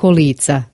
kolica.